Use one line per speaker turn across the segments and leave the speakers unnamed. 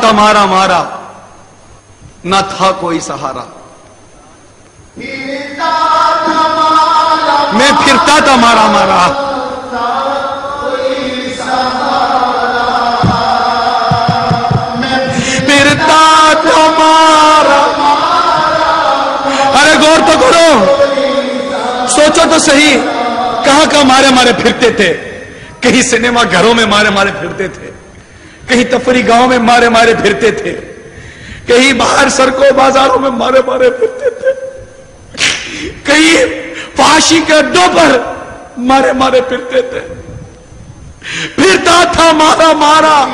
تھا مارا مارا، نہ تھا کوئی سہارا۔ میں پھرتا تھا مارا مارا۔ پھرتا تھا مارا۔ ارے غور تو کرو۔ سوچو تو صحیح، کہاں کہاں مارے مارے پھرتے تھے؟ کہیں سنیما گھروں میں مارے مارے پھرتے تھے۔ کہیں تفریح گاؤں میں مارے مارے پھرتے تھے، کہیں باہر سڑکوں، بازاروں میں مارے مارے پھرتے تھے۔ کہیں فاشی کے اڈوں پر مارے مارے پھرتے تھے۔ پھرتا تھا، مارا مارا۔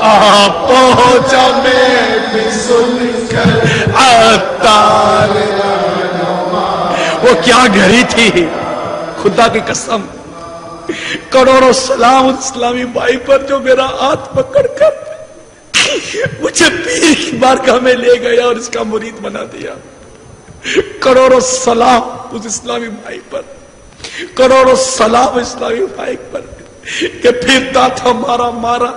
آپ پہنچا میں بھی سن کر عطار وہ کیا گھڑی تھی؟ خدا کی قسم۔ کروڑوں سلام اسلامی بھائی پر جو میرا ہاتھ پکڑ کر مجھے پیر کی بارگاہ میں لے گیا اور اس کا مرید بنا دیا۔ کروڑوں سلام اس اسلامی بھائی پر۔ کروڑوں سلام اسلامی بھائی پر کہ پھرتا تھا مارا۔ مارا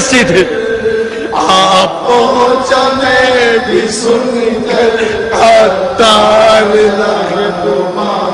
شہید مسجد آپ پہنچا میں بھی سن کر عطار لگے تمہارے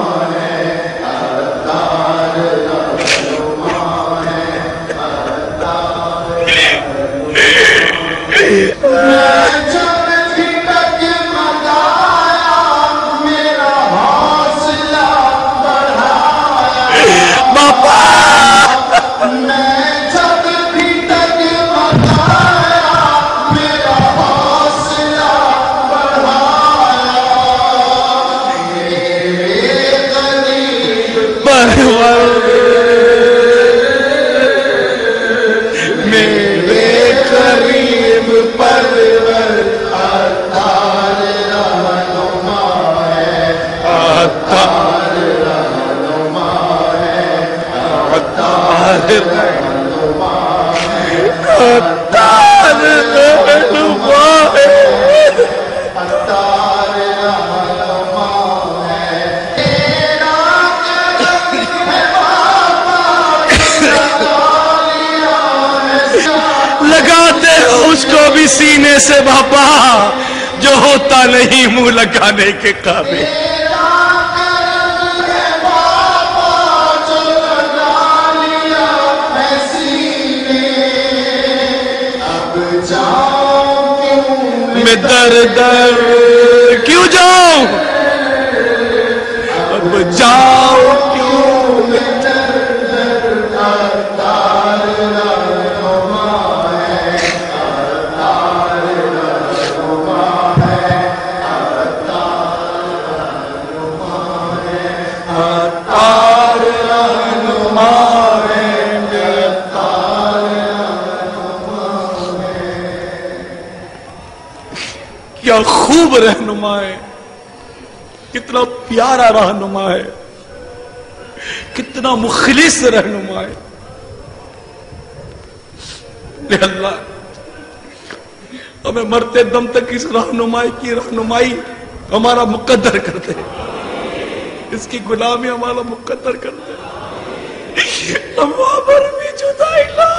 اس کو بھی سینے سے باپا جو ہوتا نہیں منہ لگانے کے قابل۔ میں در در کیوں جاؤں؟ اب جاؤ کیا خوب رہنما ہے۔ کتنا پیارا رہنما ہے۔ کتنا مخلص رہنما ہے۔ اللہ۔ ہمیں مرتے دم تک اس رہنمائی کی رہنمائی ہمارا مقدر کر دے اس کی غلامی ہمارا مقدر کر دے ہم وہاں پر بھی جدائی لا